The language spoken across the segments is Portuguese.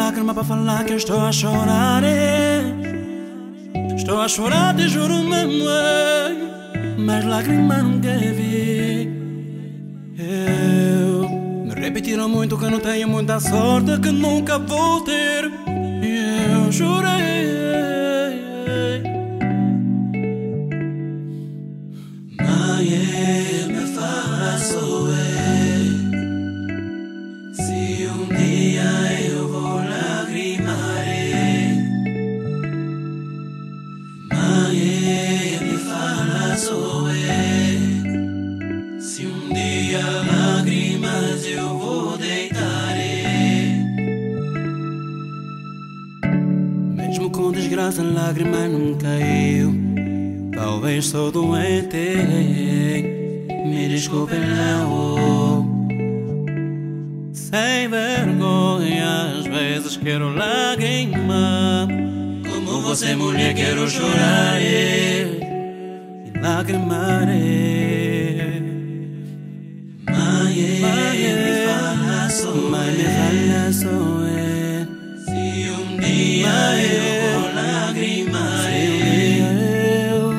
lágrima para falar que eu estou a chorar. É. Estou a chorar, te juro mesmo. É. Mas lágrima nunca vi. Eu me repetiram muito que não tenho muita sorte, que nunca vou ter. E eu chorei. Mãe, me fala, sou eu. Se lágrimas eu vou deitar, Mesmo com desgraça, lágrima não caiu. Talvez sou doente. Me desculpe, não. Sem vergonha, às vezes quero lágrima. Como você, mulher, quero chorar. E lagrimar. Lagrimar, Eu,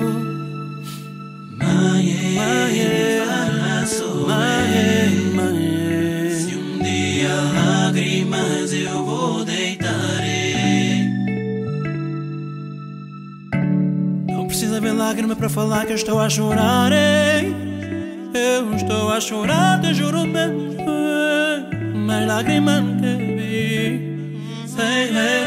mãe, mãe, me fala, sou mãe, eu. mãe. Se um dia lágrimas eu vou deitar, Não precisa ver lágrima para falar que eu estou a chorar. Eu estou a chorar, te juro mesmo. Mas lágrima nunca vi. Sem ver